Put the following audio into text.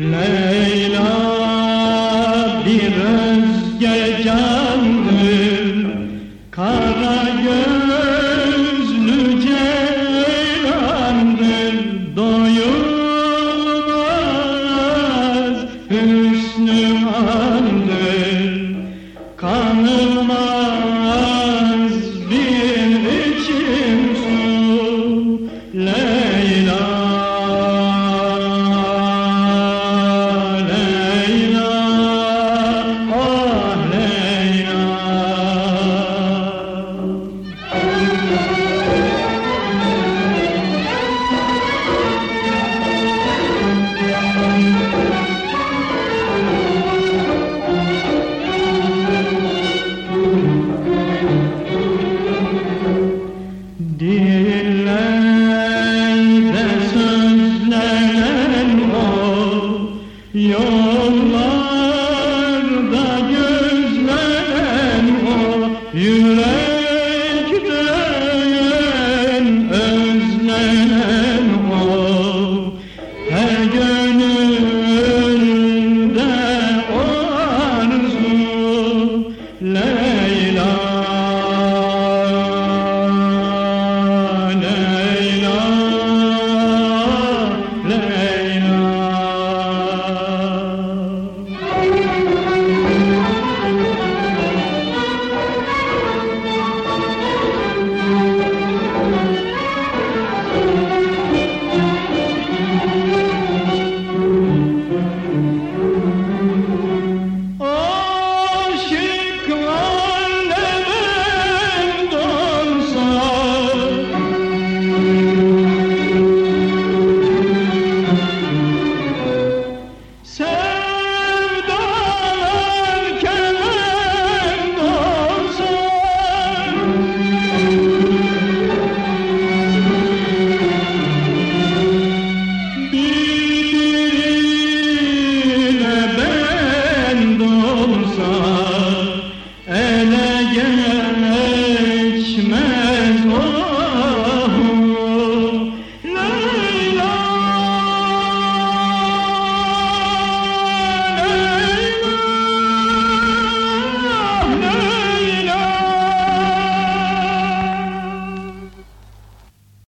Leyla bir özge candır Kara göz Yollarda gözlen o Yürek döyen özlenen Her gönülde o arzu